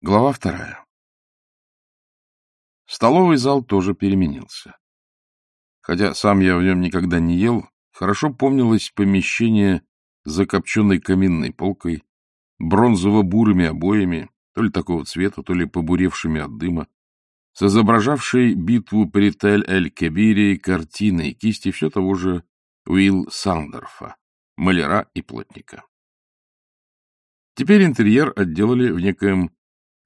Глава вторая. Столовый зал тоже переменился. Хотя сам я в нем никогда не ел, хорошо помнилось помещение с закопченной каминной полкой, бронзово-бурыми обоями, то ли такого цвета, то ли побуревшими от дыма, с изображавшей битву при Тель-эль-Кебире картиной кисти все того же Уилл Сандерфа, маляра и плотника. Теперь интерьер отделали в некоем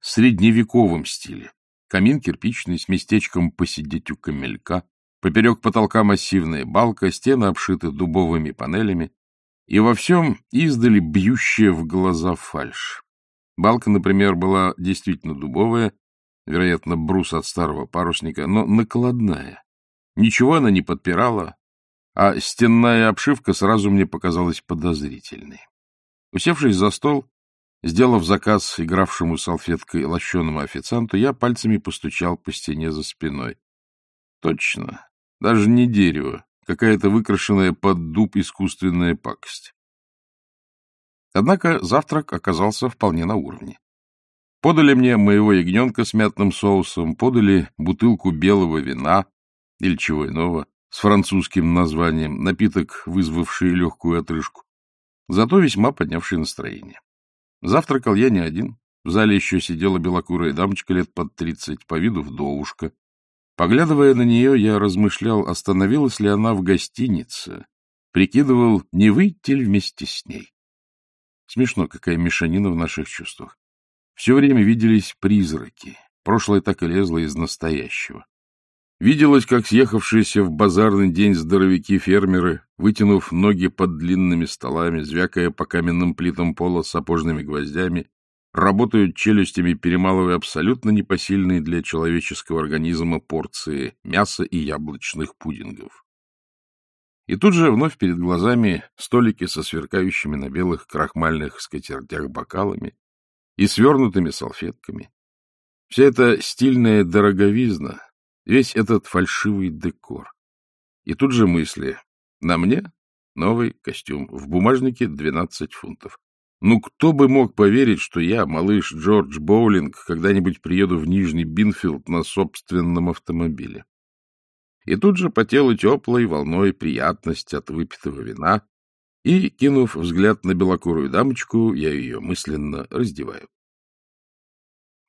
средневековом стиле. Камин кирпичный, с местечком посидеть у камелька, поперек потолка массивная балка, стены обшиты дубовыми панелями, и во всем издали бьющая в глаза фальшь. Балка, например, была действительно дубовая, вероятно, брус от старого парусника, но накладная. Ничего она не подпирала, а стенная обшивка сразу мне показалась подозрительной. Усевшись за стол, Сделав заказ игравшему салфеткой лощеному официанту, я пальцами постучал по стене за спиной. Точно. Даже не дерево. Какая-то выкрашенная под дуб искусственная пакость. Однако завтрак оказался вполне на уровне. Подали мне моего ягненка с мятным соусом, подали бутылку белого вина или чего иного с французским названием, напиток, вызвавший легкую отрыжку, зато весьма поднявший настроение. Завтракал я не один. В зале еще сидела белокурая дамочка лет под тридцать, по виду вдовушка. Поглядывая на нее, я размышлял, остановилась ли она в гостинице, прикидывал, не выйти ли вместе с ней. Смешно, какая мешанина в наших чувствах. Все время виделись призраки. Прошлое так и лезло из настоящего. Виделось, как съехавшиеся в базарный день здоровяки-фермеры, вытянув ноги под длинными столами, звякая по каменным плитам пола сапожными гвоздями, работают челюстями, перемалывая абсолютно непосильные для человеческого организма порции мяса и яблочных пудингов. И тут же вновь перед глазами столики со сверкающими на белых крахмальных скатертях бокалами и свернутыми салфетками. Вся эта стильная дороговизна, весь этот фальшивый декор. И тут же мысли. На мне новый костюм, в бумажнике 12 фунтов. Ну, кто бы мог поверить, что я, малыш Джордж Боулинг, когда-нибудь приеду в Нижний Бинфилд на собственном автомобиле? И тут же по телу теплой волной приятность от выпитого вина, и, кинув взгляд на белокурую дамочку, я ее мысленно раздеваю.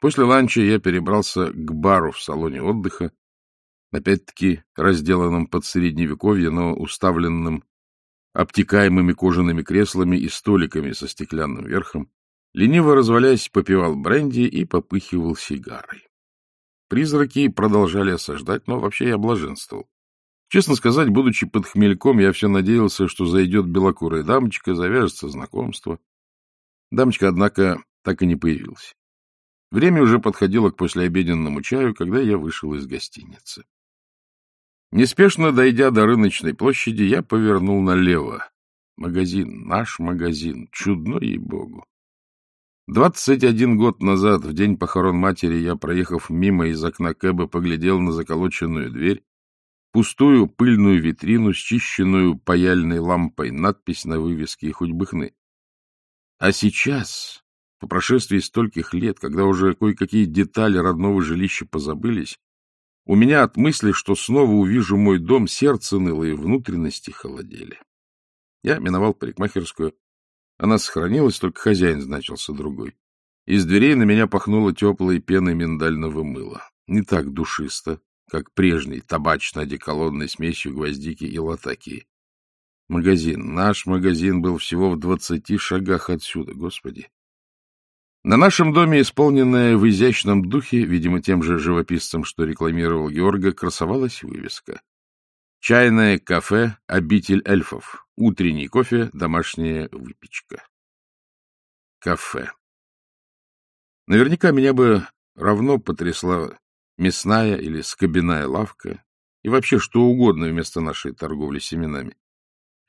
После ланча я перебрался к бару в салоне отдыха, опять-таки разделанном под средневековье, но уставленном обтекаемыми кожаными креслами и столиками со стеклянным верхом, лениво развалясь, попивал бренди и попыхивал сигарой. Призраки продолжали осаждать, но вообще я блаженствовал. Честно сказать, будучи под хмельком, я все надеялся, что зайдет белокурая дамочка, завяжется знакомство. Дамочка, однако, так и не появилась. Время уже подходило к послеобеденному чаю, когда я вышел из гостиницы. Неспешно дойдя до рыночной площади, я повернул налево. Магазин, наш магазин, чудно ей-богу. Двадцать один год назад, в день похорон матери, я, проехав мимо из окна Кэба, поглядел на заколоченную дверь, пустую пыльную витрину, счищенную паяльной лампой, надпись на вывеске и хоть бы хны. А сейчас, по прошествии стольких лет, когда уже кое-какие детали родного жилища позабылись, у меня от мысли, что снова увижу мой дом, сердце ныло и внутренности холодели. Я миновал парикмахерскую. Она сохранилась, только хозяин значился другой. Из дверей на меня пахнуло теплой пеной миндального мыла. Не так душисто, как прежней табачно-одеколонной смесью гвоздики и латакии. Магазин, наш магазин был всего в двадцати шагах отсюда, господи. На нашем доме, исполненная в изящном духе, видимо, тем же живописцем, что рекламировал Георга, красовалась вывеска. Чайное кафе «Обитель эльфов». Утренний кофе, домашняя выпечка. Кафе. Наверняка меня бы равно потрясла мясная или скобяная лавка и вообще что угодно вместо нашей торговли семенами.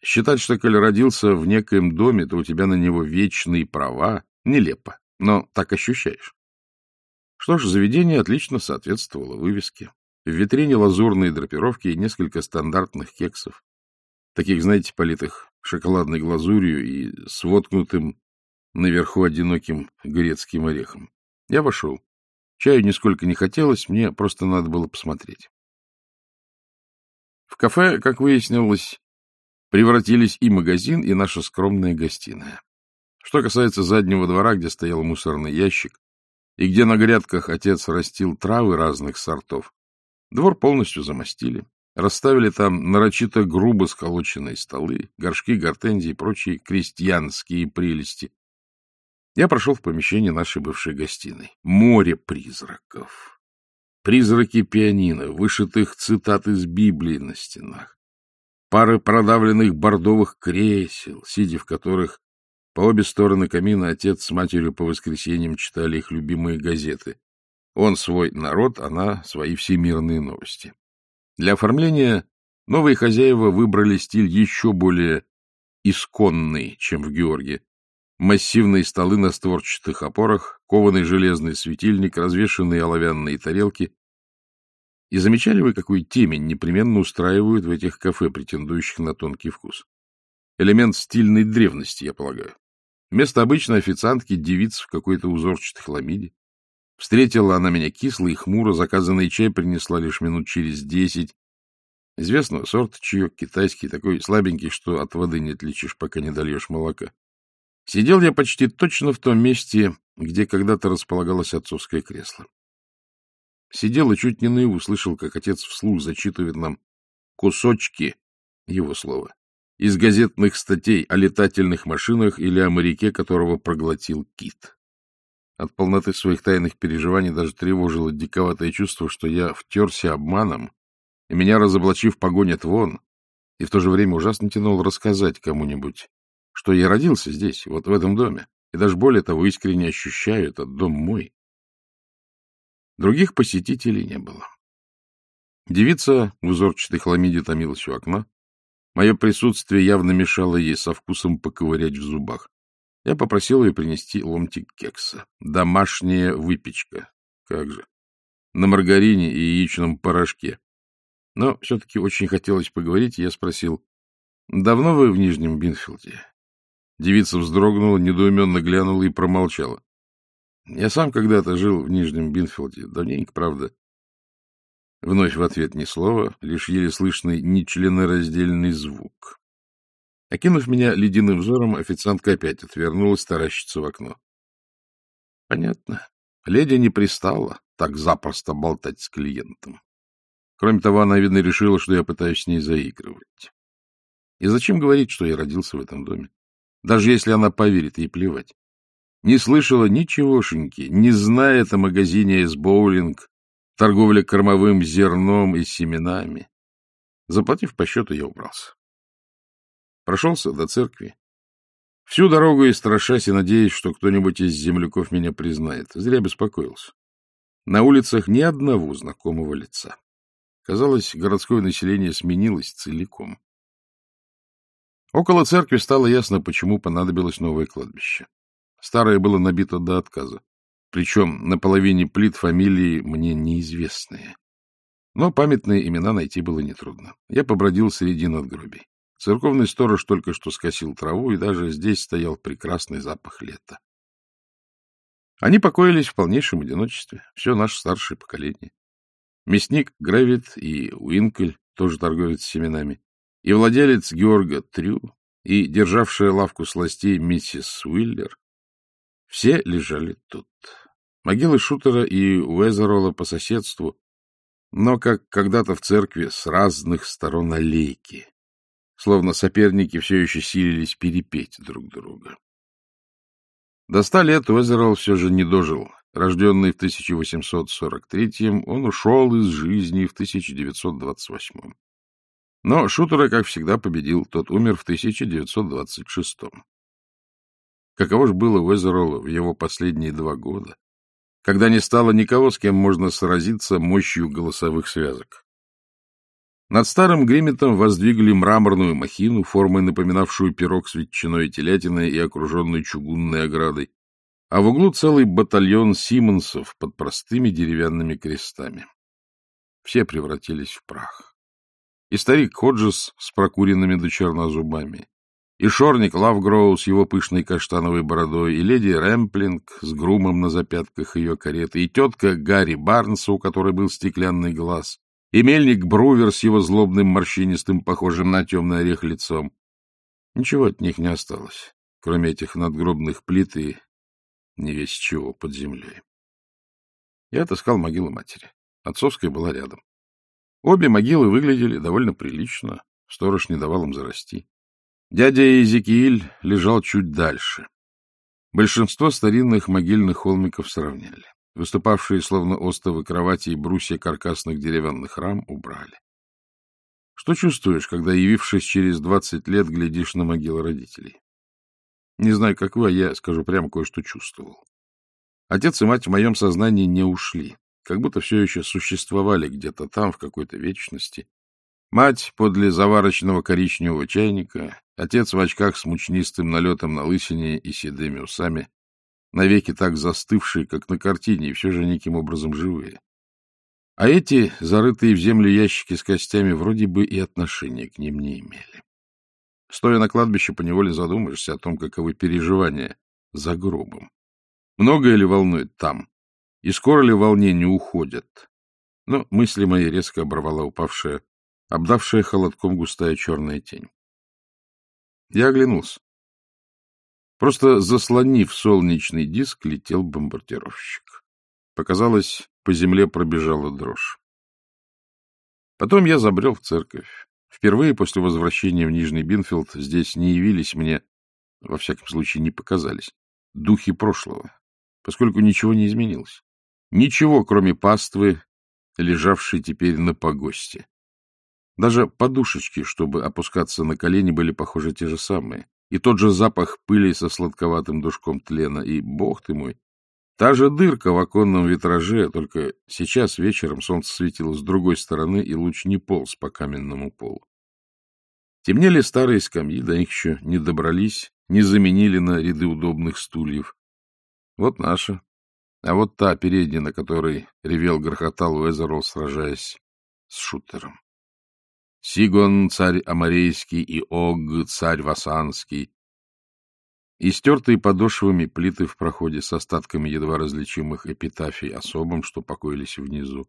Считать, что, коль родился в некоем доме, то у тебя на него вечные права, нелепо но так ощущаешь. Что ж, заведение отлично соответствовало вывеске. В витрине лазурные драпировки и несколько стандартных кексов, таких, знаете, политых шоколадной глазурью и с воткнутым наверху одиноким грецким орехом. Я вошел. Чаю нисколько не хотелось, мне просто надо было посмотреть. В кафе, как выяснилось, превратились и магазин, и наша скромная гостиная. Что касается заднего двора, где стоял мусорный ящик, и где на грядках отец растил травы разных сортов, двор полностью замостили. Расставили там нарочито грубо сколоченные столы, горшки, гортензии и прочие крестьянские прелести. Я прошел в помещение нашей бывшей гостиной. Море призраков. Призраки пианино, вышитых цитат из Библии на стенах. Пары продавленных бордовых кресел, сидя в которых по обе стороны камина отец с матерью по воскресеньям читали их любимые газеты. Он свой народ, она свои всемирные новости. Для оформления новые хозяева выбрали стиль еще более исконный, чем в Георгии. Массивные столы на створчатых опорах, кованый железный светильник, развешанные оловянные тарелки. И замечали вы, какую темень непременно устраивают в этих кафе, претендующих на тонкий вкус? Элемент стильной древности, я полагаю. Вместо обычной официантки девиц в какой-то узорчатой хламиде. Встретила она меня кисло и хмуро, заказанный чай принесла лишь минут через десять. Известного сорт чаек, китайский, такой слабенький, что от воды не отличишь, пока не дольешь молока. Сидел я почти точно в том месте, где когда-то располагалось отцовское кресло. Сидел и чуть не наяву слышал, как отец вслух зачитывает нам кусочки, его слова, из газетных статей о летательных машинах или о моряке, которого проглотил кит. От полноты своих тайных переживаний даже тревожило диковатое чувство, что я втерся обманом, и меня, разоблачив, погонят вон, и в то же время ужасно тянул рассказать кому-нибудь, что я родился здесь, вот в этом доме, и даже более того искренне ощущаю, этот дом мой. Других посетителей не было. Девица в узорчатой хламиде томилась у окна. Мое присутствие явно мешало ей со вкусом поковырять в зубах. Я попросил ее принести ломтик кекса. Домашняя выпечка. Как же. На маргарине и яичном порошке. Но все-таки очень хотелось поговорить, и я спросил, «Давно вы в Нижнем Бинфилде?» Девица вздрогнула, недоуменно глянула и промолчала. Я сам когда-то жил в Нижнем Бинфилде, давненько, правда. Вновь в ответ ни слова, лишь еле слышный нечленораздельный звук. Окинув меня ледяным взором, официантка опять отвернулась, таращится в окно. Понятно. Леди не пристала так запросто болтать с клиентом. Кроме того, она, видно, решила, что я пытаюсь с ней заигрывать. И зачем говорить, что я родился в этом доме? Даже если она поверит, ей плевать. Не слышала ничегошеньки, не знает о магазине из боулинг, торговле кормовым зерном и семенами. Заплатив по счету, я убрался. Прошелся до церкви. Всю дорогу и страшась, и надеясь, что кто-нибудь из земляков меня признает. Зря беспокоился. На улицах ни одного знакомого лица. Казалось, городское население сменилось целиком. Около церкви стало ясно, почему понадобилось новое кладбище. Старое было набито до отказа. Причем на половине плит фамилии мне неизвестные. Но памятные имена найти было нетрудно. Я побродил среди надгробий. Церковный сторож только что скосил траву, и даже здесь стоял прекрасный запах лета. Они покоились в полнейшем одиночестве, все наше старшее поколение. Мясник Грэвит и Уинкель, тоже торговец семенами, и владелец Георга Трю, и державшая лавку сластей миссис Уиллер, все лежали тут. Могилы Шутера и Уэзерола по соседству, но, как когда-то в церкви, с разных сторон аллейки, словно соперники все еще силились перепеть друг друга. До ста лет Уэзерол все же не дожил. Рожденный в 1843-м, он ушел из жизни в 1928 -м. Но Шутера, как всегда, победил. Тот умер в 1926-м. Каково же было Уэзеролу в его последние два года, когда не стало никого, с кем можно сразиться мощью голосовых связок. Над старым гриметом воздвигли мраморную махину, формой напоминавшую пирог с ветчиной и телятиной и окруженной чугунной оградой, а в углу целый батальон симонсов под простыми деревянными крестами. Все превратились в прах. И старик Ходжес с прокуренными до черна зубами, и шорник Лавгроу с его пышной каштановой бородой, и леди Рэмплинг с грумом на запятках ее кареты, и тетка Гарри Барнса, у которой был стеклянный глаз, и мельник Брувер с его злобным морщинистым, похожим на темный орех лицом. Ничего от них не осталось, кроме этих надгробных плит и не весь чего под землей. Я отыскал могилу матери. Отцовская была рядом. Обе могилы выглядели довольно прилично, сторож не давал им зарасти. Дядя Иезекииль лежал чуть дальше. Большинство старинных могильных холмиков сравняли. Выступавшие словно остовы кровати и брусья каркасных деревянных рам убрали. Что чувствуешь, когда, явившись через двадцать лет, глядишь на могилы родителей? Не знаю, как вы, а я скажу прямо кое-что чувствовал. Отец и мать в моем сознании не ушли, как будто все еще существовали где-то там, в какой-то вечности. Мать подле заварочного коричневого чайника, отец в очках с мучнистым налетом на лысине и седыми усами, навеки так застывшие, как на картине, и все же неким образом живые. А эти, зарытые в землю ящики с костями, вроде бы и отношения к ним не имели. Стоя на кладбище, поневоле задумаешься о том, каковы переживания за гробом. Многое ли волнует там? И скоро ли волнения уходят? Но мысли мои резко оборвала упавшая, обдавшая холодком густая черная тень. Я оглянулся. Просто заслонив солнечный диск, летел бомбардировщик. Показалось, по земле пробежала дрожь. Потом я забрел в церковь. Впервые после возвращения в Нижний Бинфилд здесь не явились мне, во всяком случае не показались, духи прошлого, поскольку ничего не изменилось. Ничего, кроме паствы, лежавшей теперь на погосте. Даже подушечки, чтобы опускаться на колени, были, похоже, те же самые. И тот же запах пыли со сладковатым душком тлена. И, бог ты мой, Та же дырка в оконном витраже, только сейчас вечером солнце светило с другой стороны, и луч не полз по каменному полу. Темнели старые скамьи, до них еще не добрались, не заменили на ряды удобных стульев. Вот наша. А вот та передняя, на которой ревел грохотал Уэзерл, сражаясь с шутером. Сигон, царь Амарейский, и Ог, царь Васанский, и стертые подошвами плиты в проходе с остатками едва различимых эпитафий особым, что покоились внизу.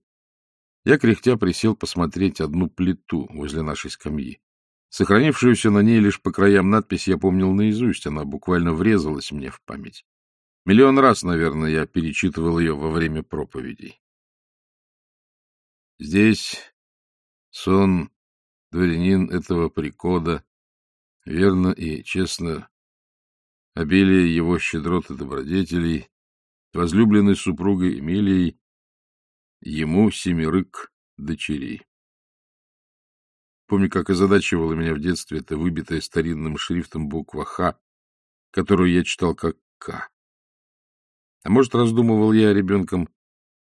Я, кряхтя, присел посмотреть одну плиту возле нашей скамьи. Сохранившуюся на ней лишь по краям надпись я помнил наизусть, она буквально врезалась мне в память. Миллион раз, наверное, я перечитывал ее во время проповедей. Здесь сон дворянин этого прикода верно и честно обилие его щедрот и добродетелей, возлюбленной супругой Эмилией, ему семерык дочерей. Помню, как озадачивала меня в детстве эта выбитая старинным шрифтом буква «Х», которую я читал как «К». А может, раздумывал я ребенком,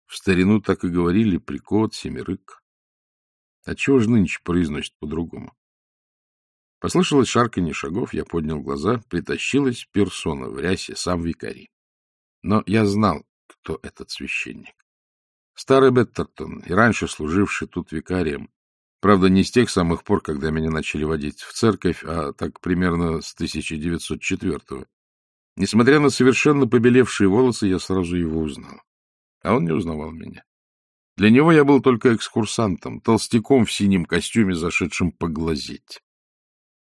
в старину так и говорили «прикот», «семерык». А чего же нынче произносит по-другому? Послышалось шарканье шагов, я поднял глаза, притащилась персона в рясе, сам викарий. Но я знал, кто этот священник. Старый Беттертон, и раньше служивший тут викарием, правда, не с тех самых пор, когда меня начали водить в церковь, а так примерно с 1904-го. Несмотря на совершенно побелевшие волосы, я сразу его узнал. А он не узнавал меня. Для него я был только экскурсантом, толстяком в синем костюме, зашедшим поглазеть.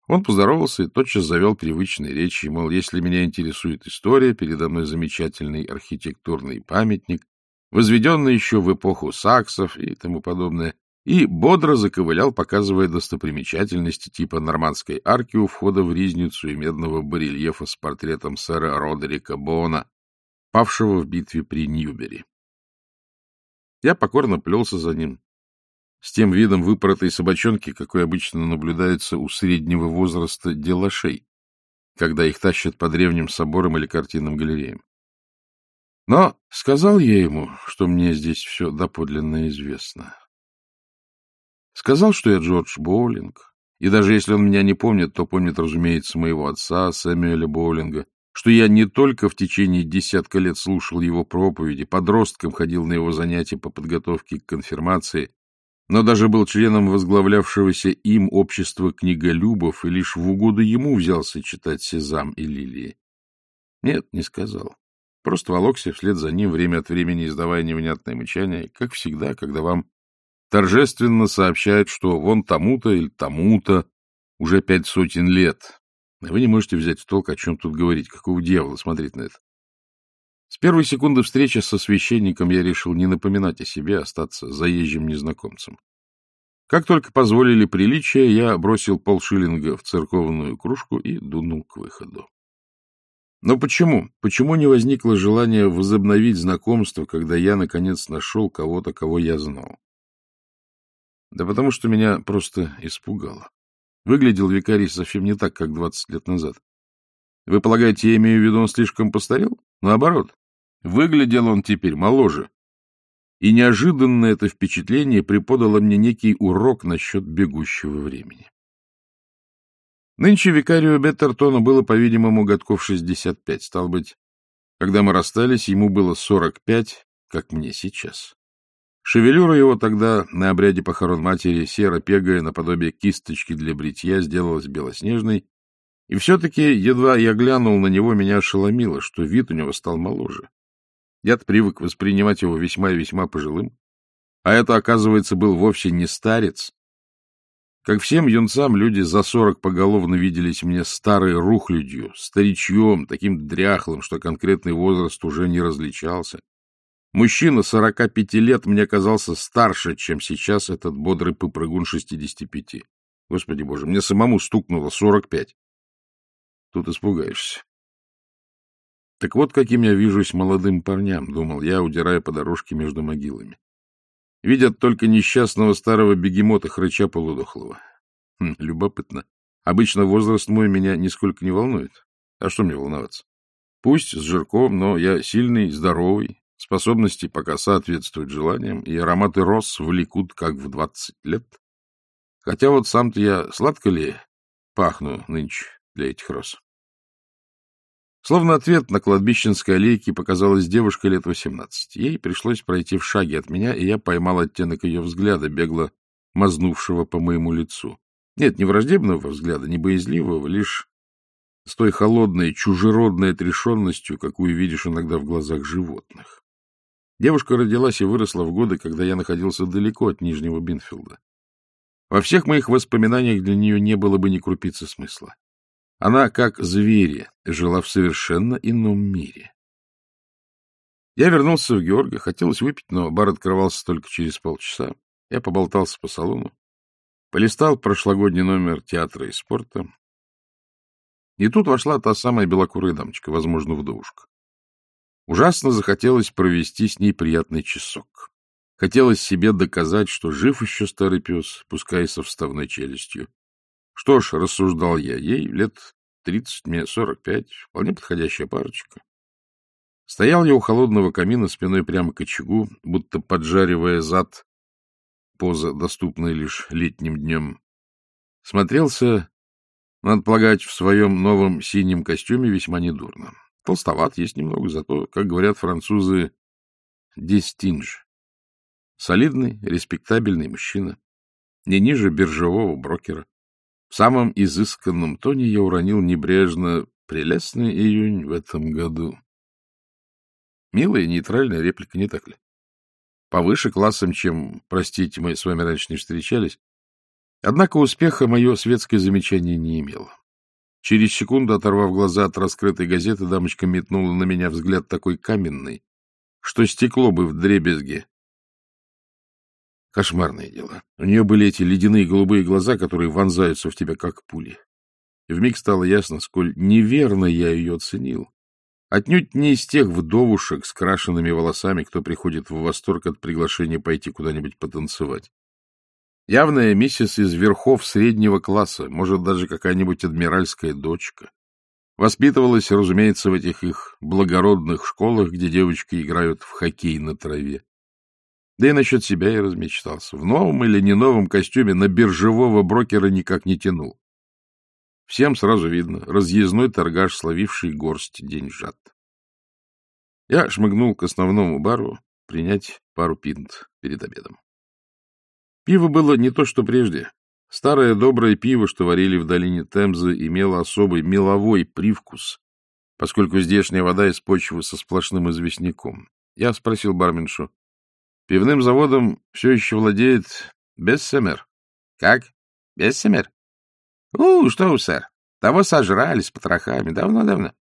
Он поздоровался и тотчас завел привычные речи, мол, если меня интересует история, передо мной замечательный архитектурный памятник, возведенный еще в эпоху саксов и тому подобное, и бодро заковылял, показывая достопримечательности типа нормандской арки у входа в ризницу и медного барельефа с портретом сэра Родерика Бона, павшего в битве при Ньюбери. Я покорно плелся за ним, с тем видом выпоротой собачонки, какой обычно наблюдается у среднего возраста делашей, когда их тащат по древним соборам или картинным галереям. Но сказал я ему, что мне здесь все доподлинно известно. Сказал, что я Джордж Боулинг, и даже если он меня не помнит, то помнит, разумеется, моего отца, Сэмюэля Боулинга, что я не только в течение десятка лет слушал его проповеди, подростком ходил на его занятия по подготовке к конфирмации, но даже был членом возглавлявшегося им общества книголюбов и лишь в угоду ему взялся читать «Сезам» и «Лилии». Нет, не сказал. Просто волокся вслед за ним, время от времени издавая невнятное мычание, как всегда, когда вам торжественно сообщают, что вон тому-то или тому-то уже пять сотен лет. А вы не можете взять в толк, о чем тут говорить. Какого дьявола смотреть на это? С первой секунды встречи со священником я решил не напоминать о себе, а остаться заезжим незнакомцем. Как только позволили приличия, я бросил полшиллинга в церковную кружку и дунул к выходу. Но почему? Почему не возникло желания возобновить знакомство, когда я, наконец, нашел кого-то, кого я знал? Да потому что меня просто испугало. Выглядел викарий совсем не так, как двадцать лет назад. Вы полагаете, я имею в виду, он слишком постарел? Наоборот. Выглядел он теперь моложе. И неожиданно это впечатление преподало мне некий урок насчет бегущего времени. Нынче викарию Беттертона было, по-видимому, годков шестьдесят пять. Стал быть, когда мы расстались, ему было сорок пять, как мне сейчас. Шевелюра его тогда на обряде похорон матери, серо-пегая, наподобие кисточки для бритья, сделалась белоснежной, и все-таки, едва я глянул на него, меня ошеломило, что вид у него стал моложе. Я-то привык воспринимать его весьма и весьма пожилым, а это, оказывается, был вовсе не старец, как всем юнцам, люди за сорок поголовно виделись мне старой рухлядью, старичьем, таким дряхлым, что конкретный возраст уже не различался. Мужчина сорока пяти лет мне казался старше, чем сейчас этот бодрый попрыгун шестидесяти пяти. Господи боже, мне самому стукнуло сорок пять. Тут испугаешься. Так вот, каким я вижусь молодым парням, думал я, удирая по дорожке между могилами. Видят только несчастного старого бегемота хрыча полудохлого. Хм, любопытно. Обычно возраст мой меня нисколько не волнует. А что мне волноваться? Пусть с жирком, но я сильный, здоровый, способности пока соответствуют желаниям, и ароматы роз влекут, как в двадцать лет. Хотя вот сам-то я сладко ли пахну нынче для этих роз? Словно ответ на кладбищенской аллейке показалась девушка лет восемнадцати. Ей пришлось пройти в шаге от меня, и я поймал оттенок ее взгляда, бегло мазнувшего по моему лицу. Нет, не враждебного взгляда, не боязливого, лишь с той холодной, чужеродной отрешенностью, какую видишь иногда в глазах животных. Девушка родилась и выросла в годы, когда я находился далеко от Нижнего Бинфилда. Во всех моих воспоминаниях для нее не было бы ни крупицы смысла. Она, как звери, жила в совершенно ином мире. Я вернулся в Георга, хотелось выпить, но бар открывался только через полчаса. Я поболтался по салону, полистал прошлогодний номер театра и спорта. И тут вошла та самая белокурая дамочка, возможно, вдовушка. Ужасно захотелось провести с ней приятный часок. Хотелось себе доказать, что жив еще старый пес, пускай со вставной челюстью. Что ж, рассуждал я, ей лет тридцать, мне сорок пять, вполне подходящая парочка. Стоял я у холодного камина спиной прямо к очагу, будто поджаривая зад, поза, доступная лишь летним днем. Смотрелся, надо полагать, в своем новом синем костюме весьма недурно. Толстоват есть немного, зато, как говорят французы, дистинж. Солидный, респектабельный мужчина, не ниже биржевого брокера. В самом изысканном тоне я уронил небрежно «Прелестный июнь в этом году». Милая нейтральная реплика, не так ли? Повыше классом, чем, простите, мы с вами раньше не встречались. Однако успеха мое светское замечание не имело. Через секунду, оторвав глаза от раскрытой газеты, дамочка метнула на меня взгляд такой каменный, что стекло бы в дребезге Кошмарное дело. У нее были эти ледяные голубые глаза, которые вонзаются в тебя, как пули. И вмиг стало ясно, сколь неверно я ее оценил. Отнюдь не из тех вдовушек с крашенными волосами, кто приходит в восторг от приглашения пойти куда-нибудь потанцевать. Явная миссис из верхов среднего класса, может, даже какая-нибудь адмиральская дочка. Воспитывалась, разумеется, в этих их благородных школах, где девочки играют в хоккей на траве. Да и насчет себя я размечтался. В новом или не новом костюме на биржевого брокера никак не тянул. Всем сразу видно, разъездной торгаш, словивший горсть деньжат. Я шмыгнул к основному бару принять пару пинт перед обедом. Пиво было не то, что прежде. Старое доброе пиво, что варили в долине Темзы, имело особый меловой привкус, поскольку здешняя вода из почвы со сплошным известняком. Я спросил барменшу, пивным заводом все еще владеет Бессемер? — Как? Бессемер? — У, что вы, сэр, того сожрали с потрохами давно-давно.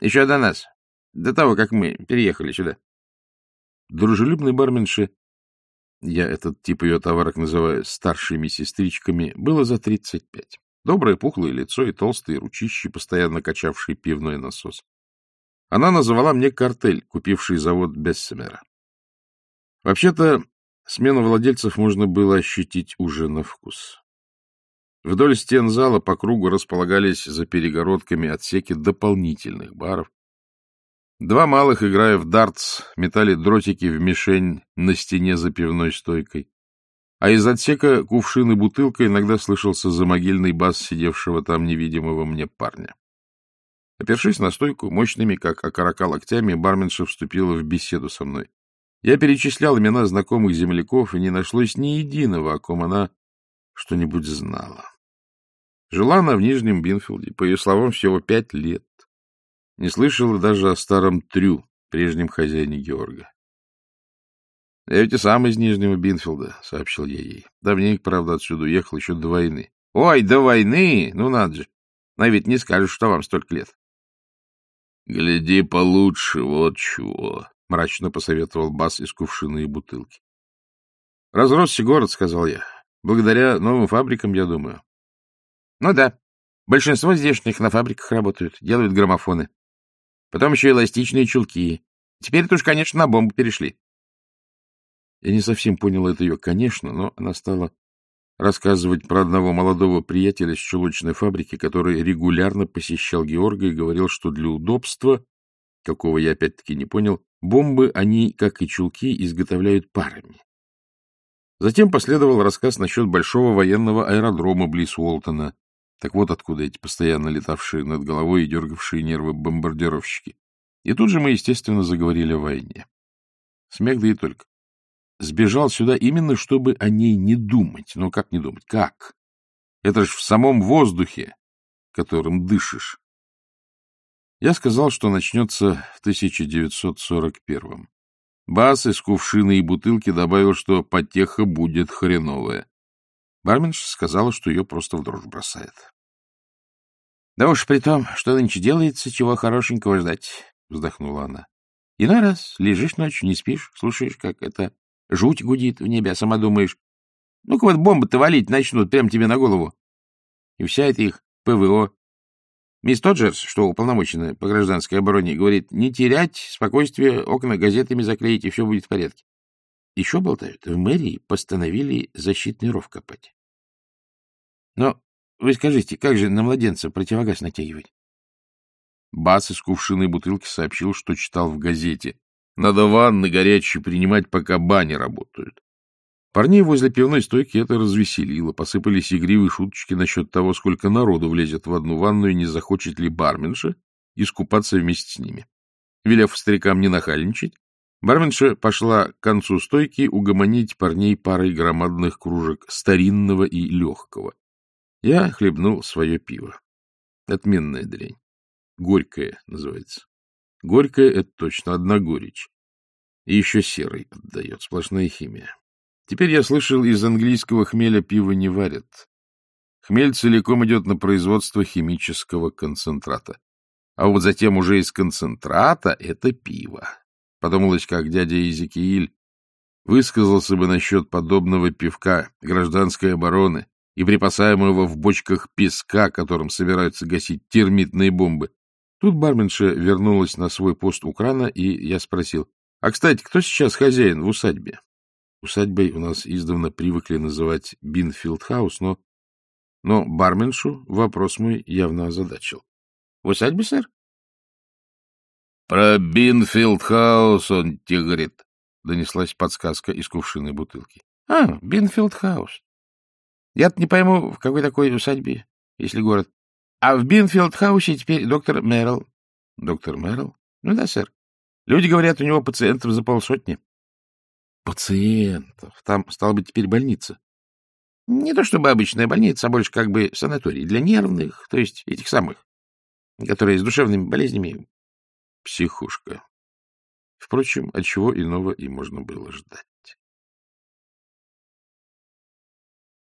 Еще до нас, до того, как мы переехали сюда. Дружелюбной барменше я этот тип ее товарок называю старшими сестричками, было за тридцать пять. Доброе пухлое лицо и толстые ручищи, постоянно качавшие пивной насос. Она назвала мне картель, купивший завод Бессемера. Вообще-то, смену владельцев можно было ощутить уже на вкус. Вдоль стен зала по кругу располагались за перегородками отсеки дополнительных баров, Два малых, играя в дартс, метали дротики в мишень на стене за пивной стойкой. А из отсека кувшин и бутылка иногда слышался замогильный бас сидевшего там невидимого мне парня. Опершись на стойку, мощными, как окорока локтями, барменша вступила в беседу со мной. Я перечислял имена знакомых земляков, и не нашлось ни единого, о ком она что-нибудь знала. Жила она в Нижнем Бинфилде, по ее словам, всего пять лет. Не слышала даже о старом Трю, прежнем хозяине Георга. — Я ведь и сам из Нижнего Бинфилда, — сообщил я ей. Давненько, правда, отсюда уехал, еще до войны. — Ой, до войны? Ну, надо же. Но ведь не скажешь, что вам столько лет. — Гляди получше, вот чего, — мрачно посоветовал Бас из кувшины и бутылки. — Разросся город, — сказал я. Благодаря новым фабрикам, я думаю. — Ну да. Большинство здешних на фабриках работают, делают граммофоны. Потом еще эластичные чулки. Теперь это уж, конечно, на бомбу перешли. Я не совсем понял это ее, конечно, но она стала рассказывать про одного молодого приятеля с чулочной фабрики, который регулярно посещал Георга и говорил, что для удобства, какого я опять-таки не понял, бомбы они, как и чулки, изготовляют парами. Затем последовал рассказ насчет большого военного аэродрома близ Уолтона, так вот откуда эти постоянно летавшие над головой и дергавшие нервы бомбардировщики. И тут же мы, естественно, заговорили о войне. Смех да и только. Сбежал сюда именно, чтобы о ней не думать. Но как не думать? Как? Это ж в самом воздухе, которым дышишь. Я сказал, что начнется в 1941-м. Бас из кувшины и бутылки добавил, что потеха будет хреновая. Барменша сказала, что ее просто в дрожь бросает. — Да уж при том, что нынче делается, чего хорошенького ждать, — вздохнула она. — Иной раз лежишь ночью, не спишь, слушаешь, как это жуть гудит в небе, а сама думаешь, ну-ка вот бомбы-то валить начнут прямо тебе на голову. И вся эта их ПВО. Мисс Тоджерс, что уполномочена по гражданской обороне, говорит, не терять спокойствие, окна газетами заклеить, и все будет в порядке. Еще болтают, в мэрии постановили защитный ров копать. Но вы скажите, как же на младенца противогаз натягивать? Бас из кувшины бутылки сообщил, что читал в газете. Надо ванны горячие принимать, пока бани работают. Парней возле пивной стойки это развеселило. Посыпались игривые шуточки насчет того, сколько народу влезет в одну ванну и не захочет ли барменша искупаться вместе с ними. Велев старикам не нахальничать, барменша пошла к концу стойки угомонить парней парой громадных кружек старинного и легкого. Я хлебнул свое пиво. Отменная дрянь. Горькое называется. Горькое — это точно одна горечь. И еще серый отдает, сплошная химия. Теперь я слышал, из английского хмеля пиво не варят. Хмель целиком идет на производство химического концентрата. А вот затем уже из концентрата — это пиво. Подумалось, как дядя Изекииль высказался бы насчет подобного пивка гражданской обороны, и припасаемого в бочках песка, которым собираются гасить термитные бомбы. Тут барменша вернулась на свой пост у крана, и я спросил, «А, кстати, кто сейчас хозяин в усадьбе?» Усадьбой у нас издавна привыкли называть Бинфилд-хаус, но... Но барменшу вопрос мой явно озадачил. — В усадьбе, сэр? — Про Бинфилд-хаус он говорит, — донеслась подсказка из кувшинной бутылки. — А, Бинфилд-хаус. Я-то не пойму, в какой такой усадьбе, если город. А в Бинфилд-хаусе теперь доктор Мэрил. Доктор Мэрил? Ну да, сэр. Люди говорят, у него пациентов за полсотни. Пациентов. Там, стало быть, теперь больница. Не то чтобы обычная больница, а больше как бы санаторий для нервных, то есть этих самых, которые с душевными болезнями. Психушка. Впрочем, от чего иного и можно было ждать.